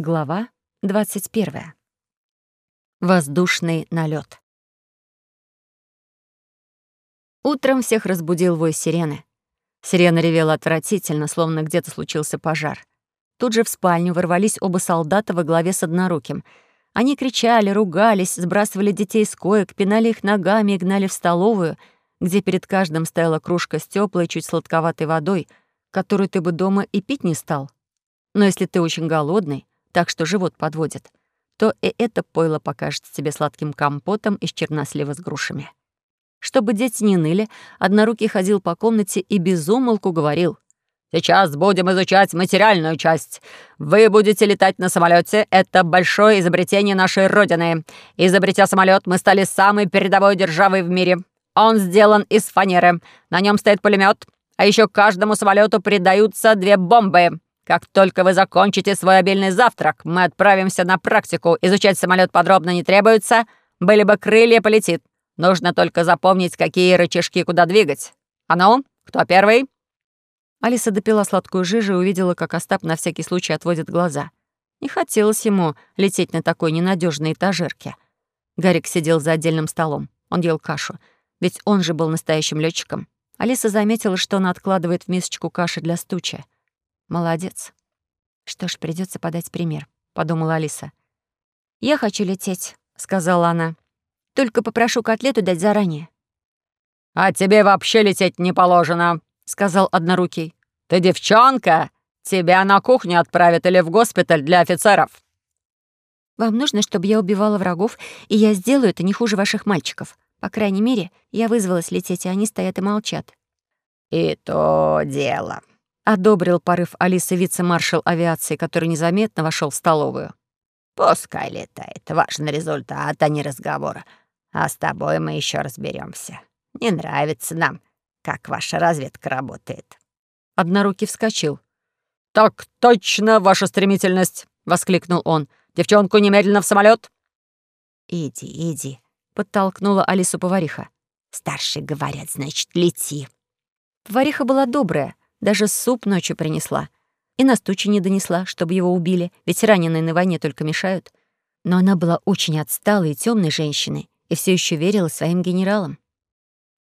Глава 21. Воздушный налет. Утром всех разбудил вой сирены. Сирена ревела отвратительно, словно где-то случился пожар. Тут же в спальню ворвались оба солдата во главе с одноруким. Они кричали, ругались, сбрасывали детей с коек, пинали их ногами и гнали в столовую, где перед каждым стояла кружка с теплой, чуть сладковатой водой, которую ты бы дома и пить не стал. Но если ты очень голодный, так что живот подводит, то и это пойло покажется тебе сладким компотом из чернослива с грушами. Чтобы дети не ныли, однорукий ходил по комнате и безумолку говорил. «Сейчас будем изучать материальную часть. Вы будете летать на самолете. Это большое изобретение нашей Родины. Изобретя самолет, мы стали самой передовой державой в мире. Он сделан из фанеры. На нем стоит пулемет, а еще каждому самолету придаются две бомбы. Как только вы закончите свой обильный завтрак, мы отправимся на практику. Изучать самолет подробно не требуется. Были бы крылья, полетит. Нужно только запомнить, какие рычажки куда двигать. А ну, кто первый?» Алиса допила сладкую жижу и увидела, как Остап на всякий случай отводит глаза. Не хотелось ему лететь на такой ненадежной этажерке. Гарик сидел за отдельным столом. Он ел кашу. Ведь он же был настоящим летчиком. Алиса заметила, что он откладывает в мисочку каши для стуча. Молодец. Что ж, придется подать пример, подумала Алиса. Я хочу лететь, сказала она. Только попрошу котлету дать заранее. А тебе вообще лететь не положено, сказал однорукий. Ты девчонка, тебя на кухню отправят или в госпиталь для офицеров. Вам нужно, чтобы я убивала врагов, и я сделаю это не хуже ваших мальчиков. По крайней мере, я вызвалась лететь, а они стоят и молчат. «И то дело», одобрил порыв Алисы вице-маршал авиации, который незаметно вошел в столовую. «Пускай летает. Важный результат, а не разговора. А с тобой мы еще разберемся. Не нравится нам, как ваша разведка работает». Однорукий вскочил. «Так точно, ваша стремительность!» — воскликнул он. «Девчонку немедленно в самолет. «Иди, иди», — подтолкнула Алису повариха. «Старшие говорят, значит, лети». Повариха была добрая, даже суп ночью принесла. И на стучи не донесла, чтобы его убили, ведь раненые на войне только мешают. Но она была очень отсталой и темной женщиной и все еще верила своим генералам.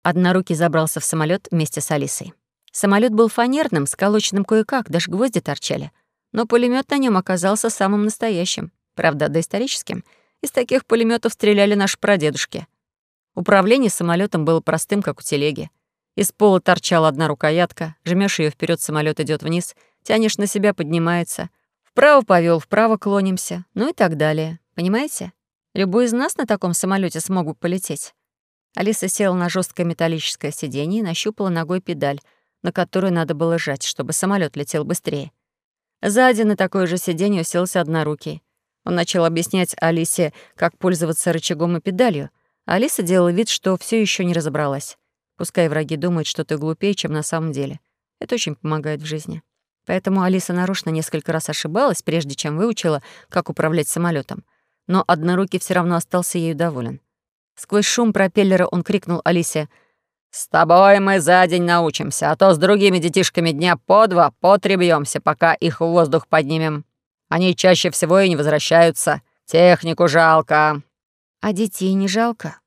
Однорукий забрался в самолет вместе с Алисой. Самолет был фанерным, сколоченным кое-как, даже гвозди торчали. Но пулемет на нем оказался самым настоящим, правда, доисторическим. Из таких пулеметов стреляли наши прадедушки. Управление самолетом было простым, как у телеги. Из пола торчала одна рукоятка, жмешь ее вперед, самолет идет вниз, тянешь на себя, поднимается. Вправо повел, вправо клонимся, ну и так далее. Понимаете? Любой из нас на таком самолете смог бы полететь. Алиса села на жесткое металлическое сиденье и нащупала ногой педаль, на которую надо было жать, чтобы самолет летел быстрее. Сзади на такое же сиденье уселся однорукий. Он начал объяснять Алисе, как пользоваться рычагом и педалью. Алиса делала вид, что все еще не разобралась. Пускай враги думают, что ты глупее, чем на самом деле. Это очень помогает в жизни. Поэтому Алиса нарочно несколько раз ошибалась, прежде чем выучила, как управлять самолетом. Но однорукий все равно остался ею доволен. Сквозь шум пропеллера он крикнул Алисе «С тобой мы за день научимся, а то с другими детишками дня по два, по три бьёмся, пока их в воздух поднимем. Они чаще всего и не возвращаются. Технику жалко». «А детей не жалко?»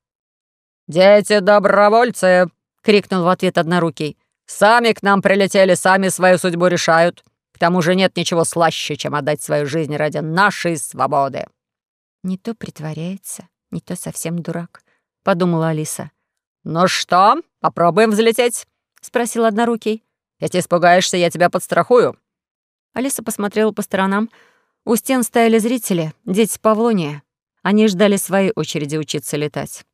«Дети-добровольцы!» Крикнул в ответ однорукий. «Сами к нам прилетели, сами свою судьбу решают. К тому же нет ничего слаще, чем отдать свою жизнь ради нашей свободы». «Не то притворяется, не то совсем дурак», — подумала Алиса. «Ну что, попробуем взлететь?» — спросил однорукий. «Если испугаешься, я тебя подстрахую». Алиса посмотрела по сторонам. У стен стояли зрители, дети Павлония. Они ждали своей очереди учиться летать.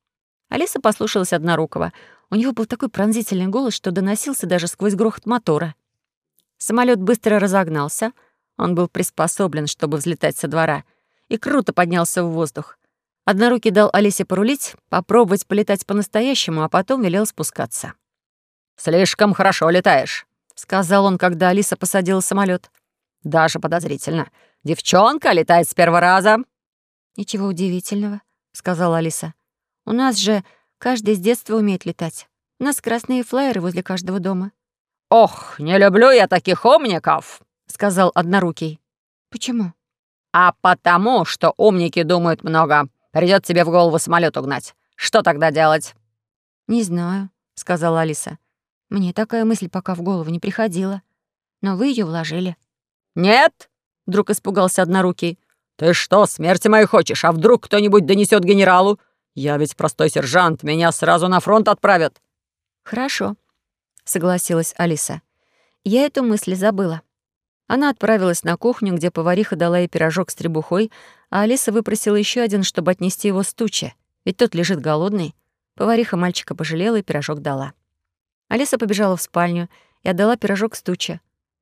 Алиса послушалась Однорукого. У него был такой пронзительный голос, что доносился даже сквозь грохот мотора. Самолет быстро разогнался. Он был приспособлен, чтобы взлетать со двора, и круто поднялся в воздух. Однорукий дал Алисе порулить, попробовать полетать по-настоящему, а потом велел спускаться. «Слишком хорошо летаешь», — сказал он, когда Алиса посадила самолет. «Даже подозрительно. Девчонка летает с первого раза». «Ничего удивительного», — сказала Алиса. «У нас же Каждый с детства умеет летать. У нас красные флайеры возле каждого дома». «Ох, не люблю я таких умников», — сказал однорукий. «Почему?» «А потому, что умники думают много. Придет тебе в голову самолет угнать. Что тогда делать?» «Не знаю», — сказала Алиса. «Мне такая мысль пока в голову не приходила. Но вы ее вложили». «Нет?» — вдруг испугался однорукий. «Ты что, смерти моей хочешь? А вдруг кто-нибудь донесет генералу? Я ведь простой сержант, меня сразу на фронт отправят». «Хорошо», — согласилась Алиса. «Я эту мысль забыла». Она отправилась на кухню, где повариха дала ей пирожок с требухой, а Алиса выпросила еще один, чтобы отнести его с тучи, ведь тот лежит голодный. Повариха мальчика пожалела и пирожок дала. Алиса побежала в спальню и отдала пирожок с тучи.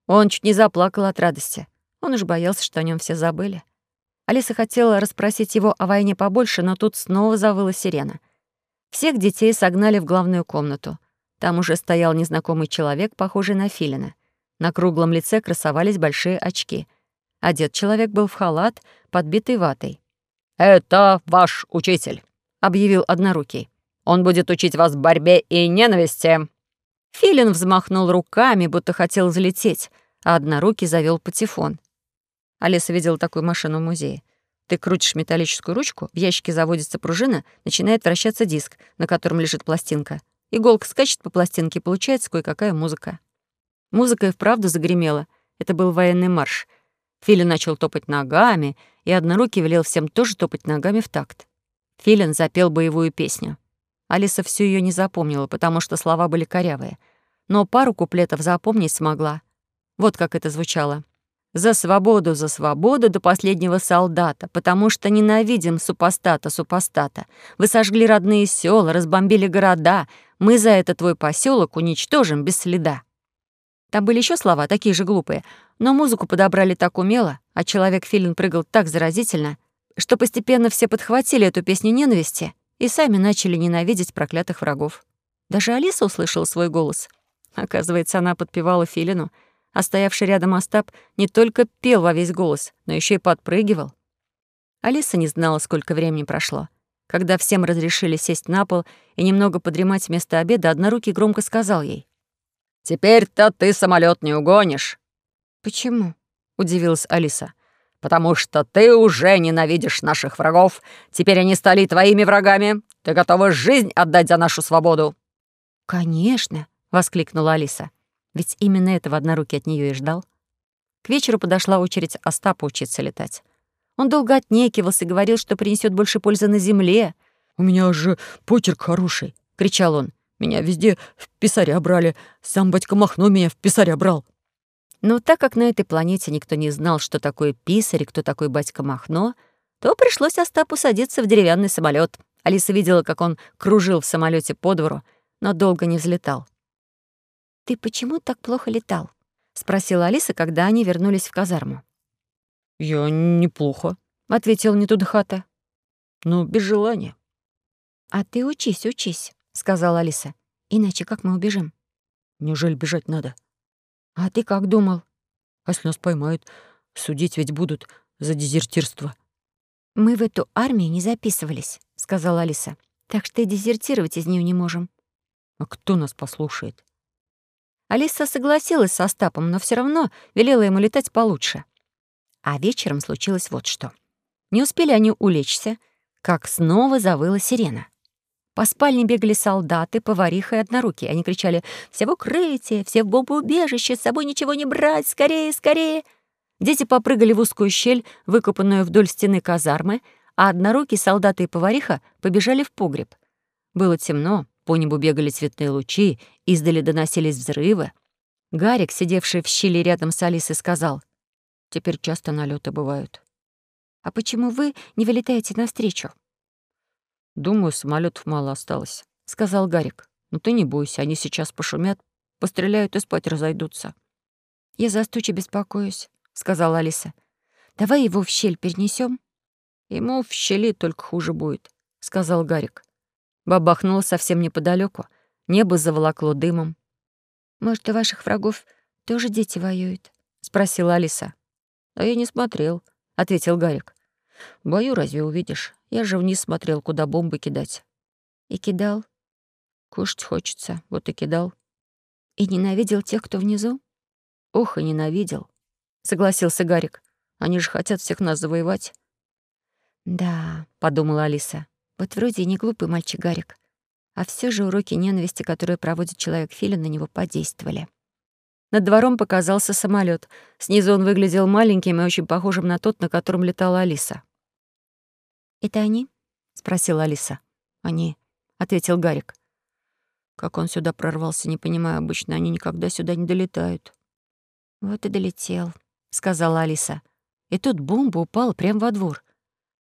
Он чуть не заплакал от радости. Он уж боялся, что о нем все забыли. Алиса хотела расспросить его о войне побольше, но тут снова завыла сирена. Всех детей согнали в главную комнату. Там уже стоял незнакомый человек, похожий на филина. На круглом лице красовались большие очки. Одет человек был в халат, подбитый ватой. «Это ваш учитель», — объявил однорукий. «Он будет учить вас борьбе и ненависти». Филин взмахнул руками, будто хотел взлететь, а однорукий завел патефон. Алиса видела такую машину в музее. Ты крутишь металлическую ручку, в ящике заводится пружина, начинает вращаться диск, на котором лежит пластинка. Иголка скачет по пластинке, и получается кое-какая музыка. Музыка и вправду загремела. Это был военный марш. Филин начал топать ногами, и однорукий велел всем тоже топать ногами в такт. Филин запел боевую песню. Алиса всю ее не запомнила, потому что слова были корявые. Но пару куплетов запомнить смогла. Вот как это звучало. «За свободу, за свободу до последнего солдата, потому что ненавидим супостата, супостата. Вы сожгли родные села, разбомбили города. Мы за это твой поселок уничтожим без следа». Там были еще слова, такие же глупые, но музыку подобрали так умело, а человек-филин прыгал так заразительно, что постепенно все подхватили эту песню ненависти и сами начали ненавидеть проклятых врагов. Даже Алиса услышала свой голос. Оказывается, она подпевала филину, а стоявший рядом Остап не только пел во весь голос, но еще и подпрыгивал. Алиса не знала, сколько времени прошло. Когда всем разрешили сесть на пол и немного подремать вместо обеда, однорукий громко сказал ей. Теперь-то ты самолет не угонишь». «Почему?» — удивилась Алиса. «Потому что ты уже ненавидишь наших врагов. Теперь они стали твоими врагами. Ты готова жизнь отдать за нашу свободу». «Конечно!» — воскликнула Алиса. Ведь именно этого однорукий от нее и ждал. К вечеру подошла очередь Остапа учиться летать. Он долго отнекивался говорил, что принесет больше пользы на земле. «У меня же почерк хороший!» — кричал он. Меня везде в писаря брали. Сам батька Махно меня в писаря брал». Но так как на этой планете никто не знал, что такое писарь и кто такой батька Махно, то пришлось Остапу садиться в деревянный самолет. Алиса видела, как он кружил в самолете по двору, но долго не взлетал. «Ты почему так плохо летал?» — спросила Алиса, когда они вернулись в казарму. «Я неплохо», — ответил Нетудхата. «Но без желания». «А ты учись, учись», — сказала Алиса. «Иначе как мы убежим?» «Неужели бежать надо?» «А ты как думал?» «А если нас поймают, судить ведь будут за дезертирство». «Мы в эту армию не записывались», — сказала Алиса. «Так что и дезертировать из нее не можем». «А кто нас послушает?» Алиса согласилась со Остапом, но все равно велела ему летать получше. А вечером случилось вот что. Не успели они улечься, как снова завыла сирена. По спальне бегали солдаты, повариха и одноруки. Они кричали «Все в укрытие! Все в бомбоубежище! С собой ничего не брать! Скорее, скорее!» Дети попрыгали в узкую щель, выкопанную вдоль стены казармы, а одноруки, солдаты и повариха побежали в погреб. Было темно, по небу бегали цветные лучи, издали доносились взрывы. Гарик, сидевший в щели рядом с Алисой, сказал, «Теперь часто налеты бывают». «А почему вы не вылетаете навстречу?» «Думаю, самолетов мало осталось», — сказал Гарик. «Но ты не бойся, они сейчас пошумят, постреляют и спать разойдутся». «Я за стучи беспокоюсь», — сказала Алиса. «Давай его в щель перенесем. «Ему в щели только хуже будет», — сказал Гарик. Бабахнуло совсем неподалеку. Небо заволокло дымом. «Может, у ваших врагов тоже дети воюют?» — спросила Алиса. «А я не смотрел», — ответил Гарик. «Бою разве увидишь? Я же вниз смотрел, куда бомбы кидать». «И кидал?» «Кушать хочется, вот и кидал». «И ненавидел тех, кто внизу?» «Ох, и ненавидел», — согласился Гарик. Они же хотят всех нас завоевать». «Да», — подумала Алиса, — «вот вроде и не глупый мальчик Гарик, а все же уроки ненависти, которые проводит человек Филин, на него подействовали». Над двором показался самолет. Снизу он выглядел маленьким и очень похожим на тот, на котором летала Алиса. «Это они?» — спросила Алиса. «Они», — ответил Гарик. «Как он сюда прорвался, не понимаю. Обычно они никогда сюда не долетают». «Вот и долетел», — сказала Алиса. И тут бомба упала прямо во двор.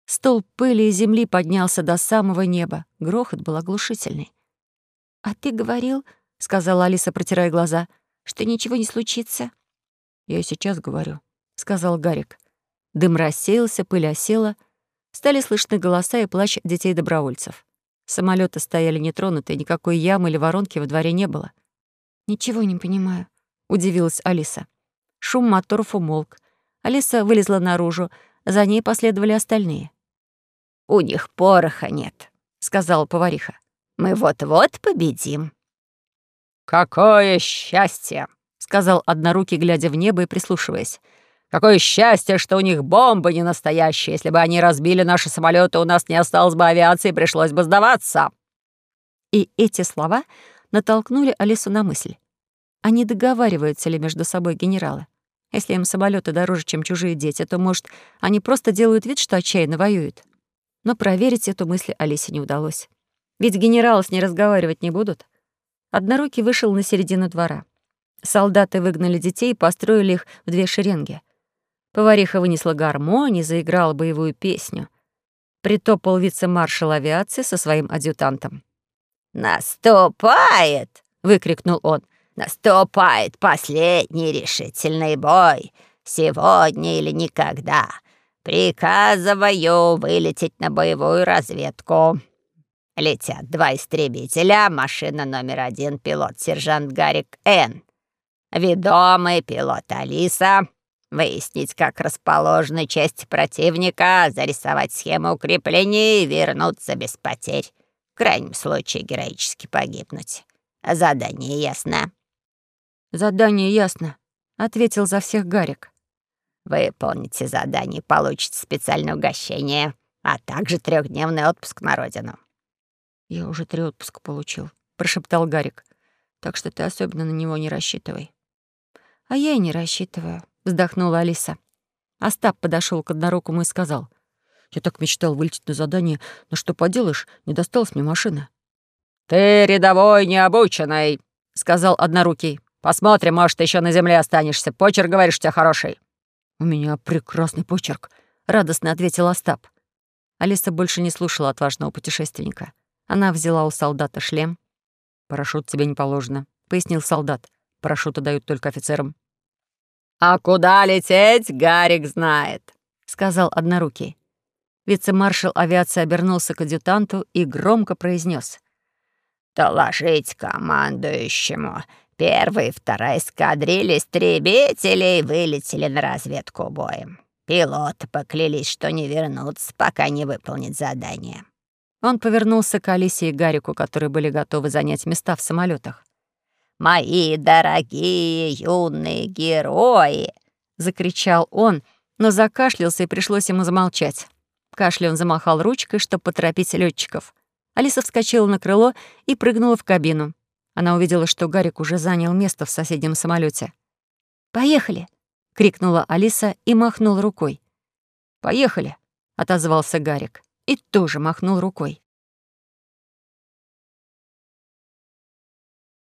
Стол пыли и земли поднялся до самого неба. Грохот был оглушительный. «А ты говорил, — сказала Алиса, протирая глаза, — что ничего не случится?» «Я и сейчас говорю», — сказал Гарик. Дым рассеялся, пыль осела. Стали слышны голоса и плач детей-добровольцев. Самолеты стояли нетронутые, никакой ямы или воронки во дворе не было. «Ничего не понимаю», — удивилась Алиса. Шум моторов умолк. Алиса вылезла наружу, за ней последовали остальные. «У них пороха нет», — сказала повариха. «Мы вот-вот победим». «Какое счастье!» — сказал однорукий, глядя в небо и прислушиваясь. «Какое счастье, что у них бомбы не настоящие. Если бы они разбили наши самолеты, у нас не осталось бы авиации, пришлось бы сдаваться». И эти слова натолкнули Алису на мысль. А не договариваются ли между собой генералы? Если им самолеты дороже, чем чужие дети, то, может, они просто делают вид, что отчаянно воюют. Но проверить эту мысль Алисе не удалось. Ведь генералы с ней разговаривать не будут. Однорукий вышел на середину двора. Солдаты выгнали детей и построили их в две шеренги. Повариха вынесла гармонь и заиграла боевую песню. Притопал вице-маршал авиации со своим адъютантом. «Наступает!» — выкрикнул он. «Наступает последний решительный бой. Сегодня или никогда. Приказываю вылететь на боевую разведку. Летят два истребителя, машина номер один, пилот-сержант Гарик Н. Ведомый пилот Алиса. Выяснить, как расположены части противника, зарисовать схему укреплений и вернуться без потерь. В крайнем случае героически погибнуть. Задание ясно? «Задание ясно», — ответил за всех Гарик. Выполните задание, получите специальное угощение, а также трехдневный отпуск на родину». «Я уже три отпуска получил», — прошептал Гарик. «Так что ты особенно на него не рассчитывай». «А я и не рассчитываю», — вздохнула Алиса. Остап подошел к однорукому и сказал. «Я так мечтал вылететь на задание, но что поделаешь, не досталась мне машина». «Ты рядовой необученный», — сказал однорукий. «Посмотрим, может, еще на земле останешься. Почерк, говоришь, у тебя хороший». «У меня прекрасный почерк», — радостно ответил Остап. Алиса больше не слушала отважного путешественника. Она взяла у солдата шлем. «Парашют тебе не положено», — пояснил солдат. «Парашюты дают только офицерам». «А куда лететь, Гарик знает», — сказал однорукий. Вице-маршал авиации обернулся к адъютанту и громко произнес: «Доложить командующему. Первая и вторая эскадрильи истребителей вылетели на разведку боем. Пилоты поклялись, что не вернутся, пока не выполнят задание». Он повернулся к Алисе и Гарику, которые были готовы занять места в самолетах. «Мои дорогие юные герои!» — закричал он, но закашлялся и пришлось ему замолчать. Кашле он замахал ручкой, чтобы поторопить летчиков. Алиса вскочила на крыло и прыгнула в кабину. Она увидела, что Гарик уже занял место в соседнем самолете. «Поехали!» — крикнула Алиса и махнула рукой. «Поехали!» — отозвался Гарик и тоже махнул рукой.